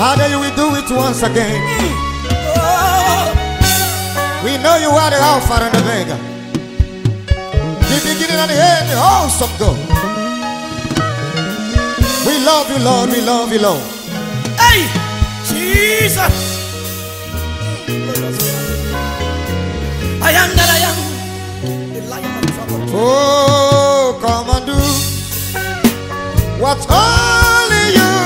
Father, you will do it once again. We know you are the Alpha and the Omega, the beginning and the end, the awesome God. We love you, Lord. We love you, Lord. Hey, Jesus. I am that I am, the Lion of Oh, come and do what only you.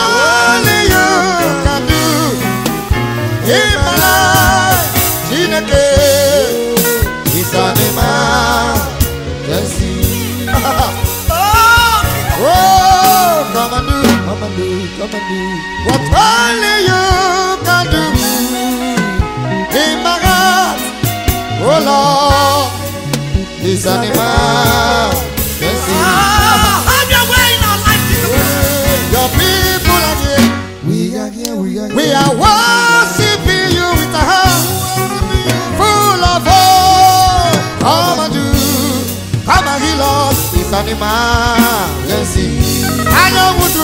only you can do. Ịmara Chineke ịsanịma. Oh, come and do, come and do, come and do. What you can do. Oh Lord. an emergency. I know what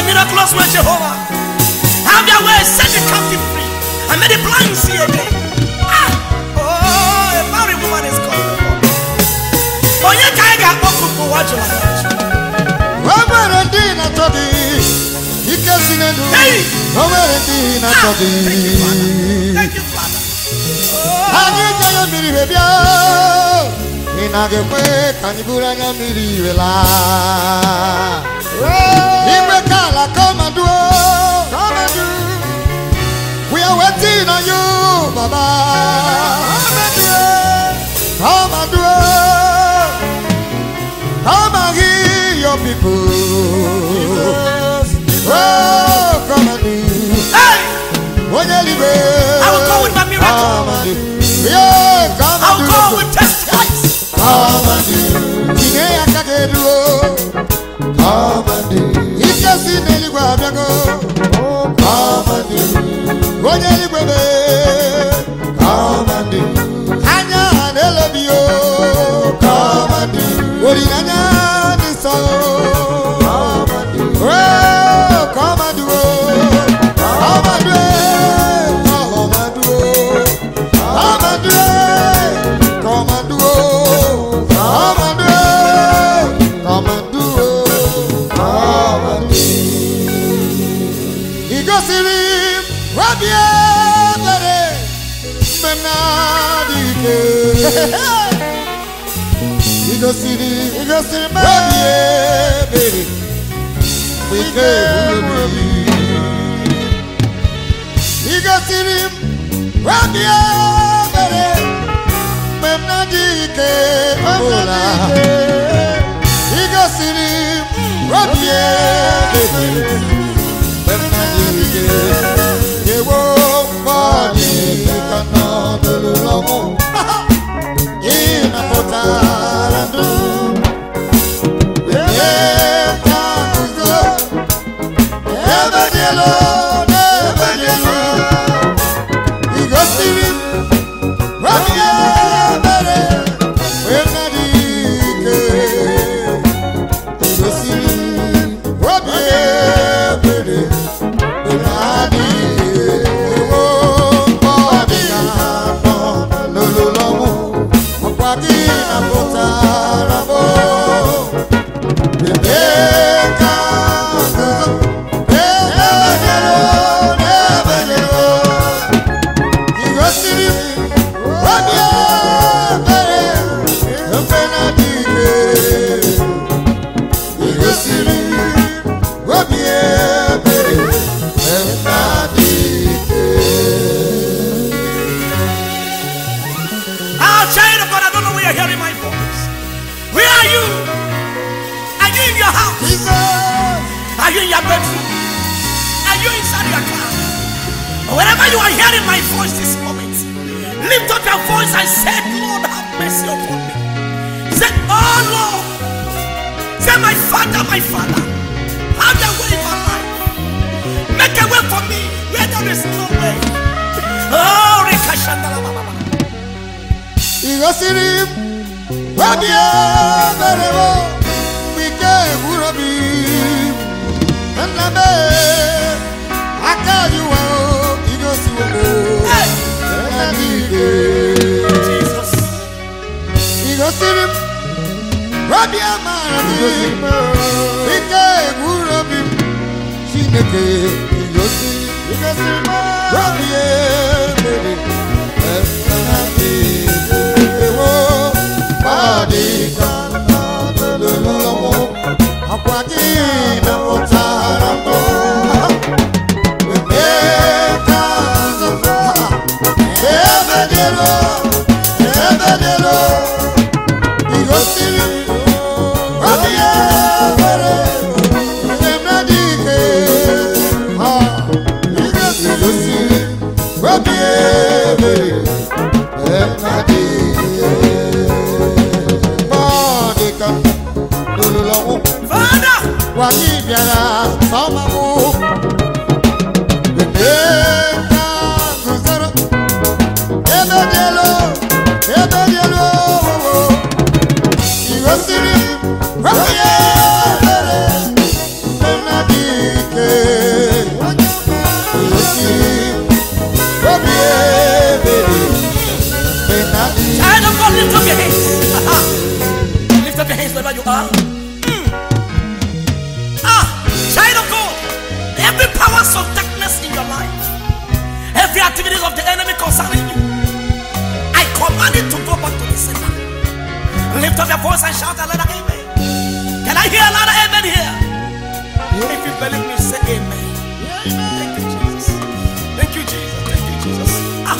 the miraculous word, Jehovah. Have your way, set the captive free, and may the blind see again. Ah! Oh, a married woman is coming. Oh, yeah, Kaiga, Okupo, Wajala. Obere dị na tọdị ike si n'elu. Obere dị na tọdị Come and do. Come and do. We are waiting on you, Baba. Come and do. Come and. Come and your people. Oh, come and do. wabie bere menadike igosiri igosiri wabie bere wike urobi igosiri wabie bere menadike ola igosiri wabie bere menadike. ewo kana you are hearing my voice this moment, lift up your voice and say, Lord, have mercy upon me. Say, Oh Lord, say, My Father, my Father, have your way in my life. Make a way for me where there is no way. Oh, Rikashandala Baba. Igosiri wabie berebo wike wurobi nnabe akayuwa o igosi webiere ẹnadi mọdika lolulọwọ fada! Wàyí bìara sọmọmọ gbèdéé. Activities of the enemy concerning you, I command it to go back to the center. Lift up your voice and shout a louder amen. Can I hear a louder amen here? If you believe me, say amen. Thank you, Jesus. Thank you, Jesus. Thank you, Jesus. Ah,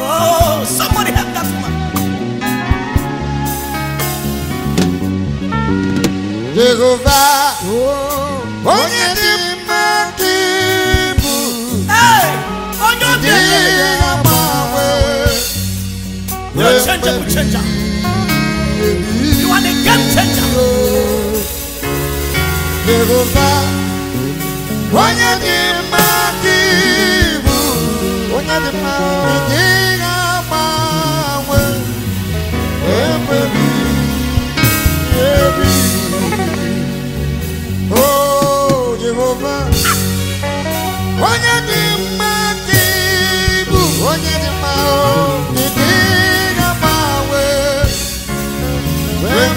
oh, somebody help that woman. Jehova onye dị mma a changer. You are the game changer. Onye dị dị bụ onye dị mma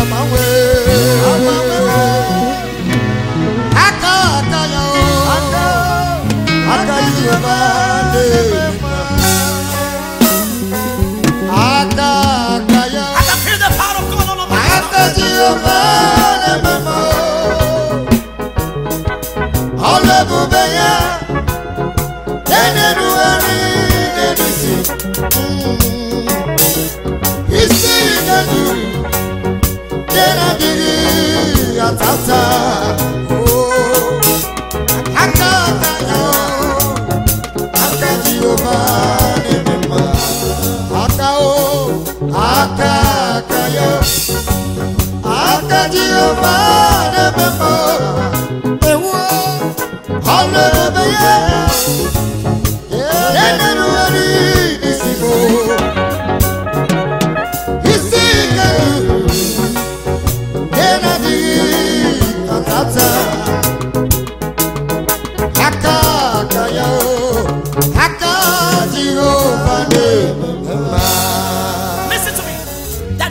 I'm away. I can't my mama. ológun bẹyà ẹnẹnu ẹni ẹni hmm, sí isi ìdájú dẹ́nà dìrì àtàtà. Oh,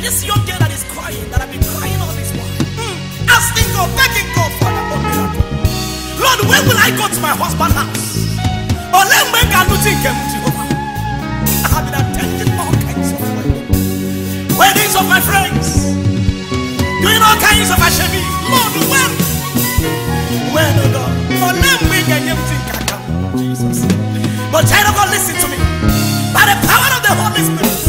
this young girl that is crying, that I've been crying all this while, mm, asking God, begging God for one miracle. Lord, when will I go to my husband's house? Or let me Jehovah. I have been attending all kinds of weddings. Of my friends. Doing all kinds of ashemi. Lord, when? When, oh God? Or let me get Jesus. But child of God, listen to me. By the power of the Holy Spirit,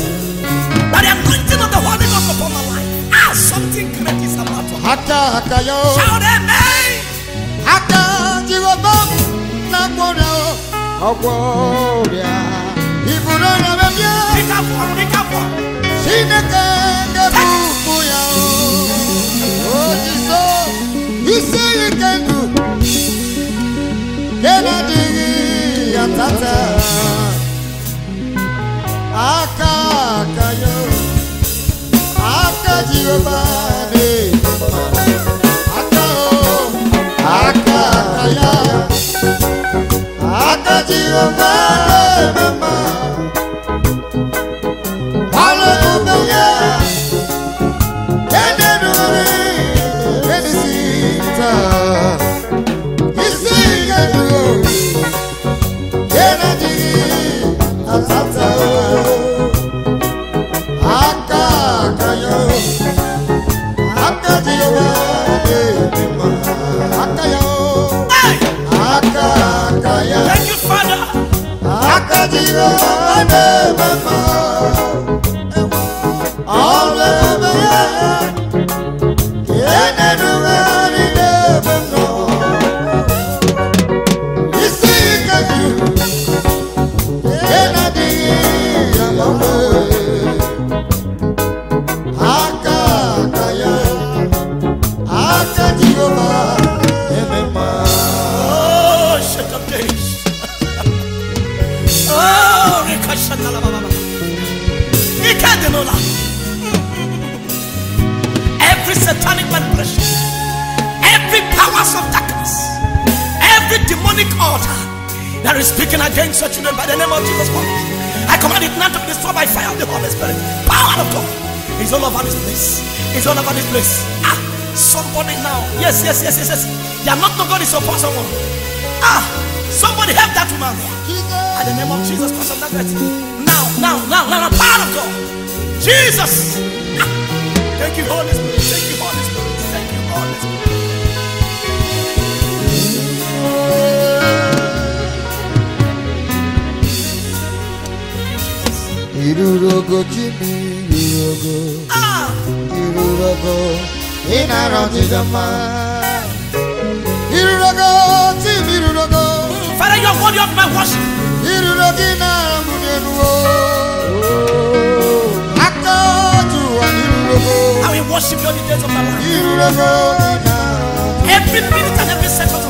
atakayo. Shout that name. Aka Jehovah na kwona okwobia. Iburo na bebia. Nikapo nikapo. Sineke ngebu ya. Oh Jiso, you say you can do. Kennedy yatata. Aka kayo. Aka Jehovah. Aka Jehova na-eme mma Hallelujah. Aka diwa edema. Powers of darkness, every demonic altar that is speaking against your children by the name of Jesus Christ. I command it not to be destroyed by fire of the Holy Spirit. Power of God is all over this place. It's all over this place. Ah, somebody now. Yes, yes, yes, yes, yes. They are not no God is upon someone. Ah, somebody help that woman. In the name of Jesus Christ of Nazareth. Now, now, now, now, now, power of God. Jesus. Ah, thank you, Holy Spirit. Thank you, Holy Spirit. Thank you, Holy Spirit. Irurogo Jimmy, Irurogo, ah! Irurogo, Inaro Jidama. Irurogo Jimmy, Irurogo. Father, you are worthy of my worship. Irurogo Inaro Jidama. Akoju Irurogo. I will worship you all the days of my life. Irurogo Inaro. Every minute and every second.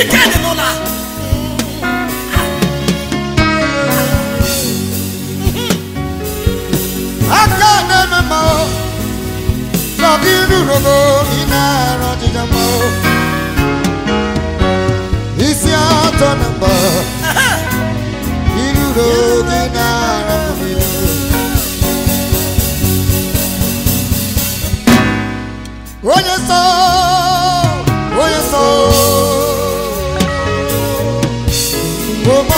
wicked no la. aka na-eme ma ọ nọdụ iru rogo ị na-arụ ọjịja ma ọ isi atọ na mba iru rogo ị na-arụ onye sọ onye sọ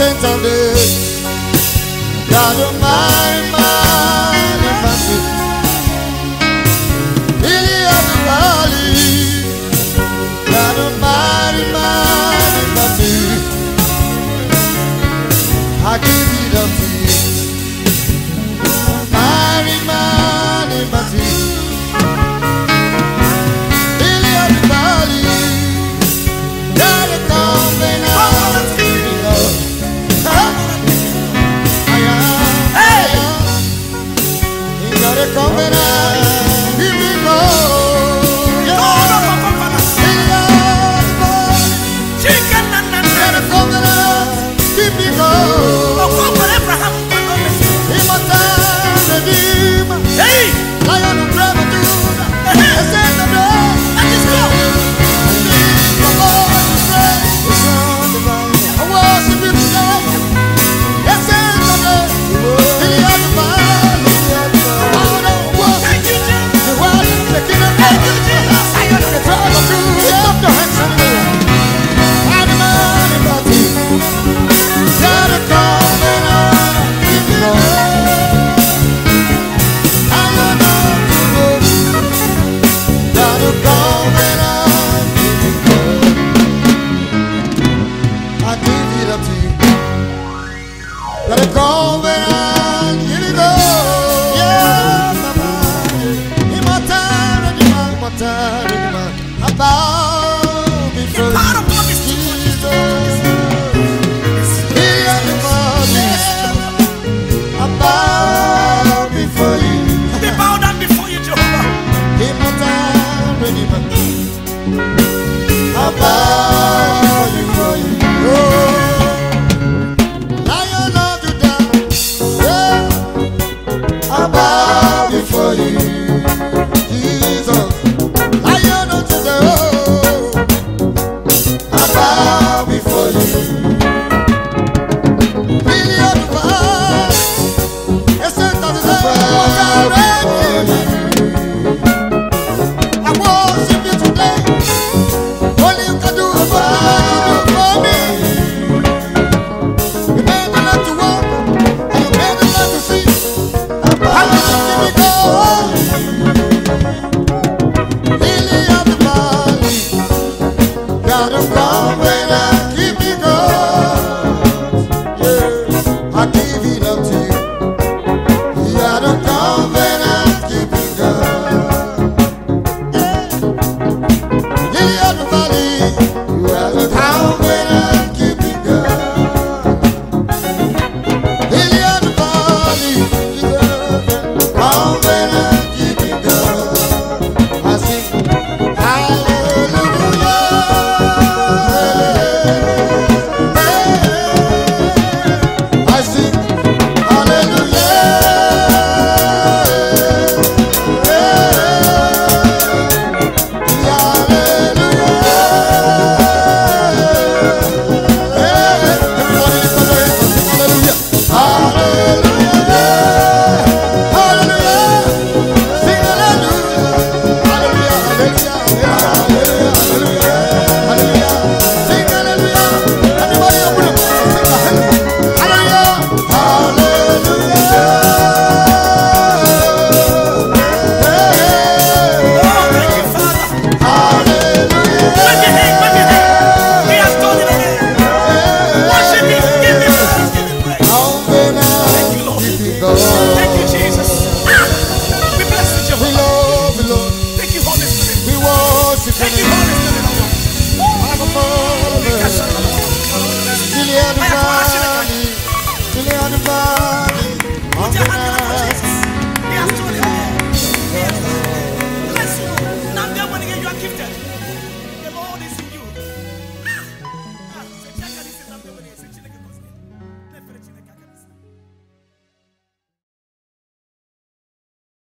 presence of this. God. Bow before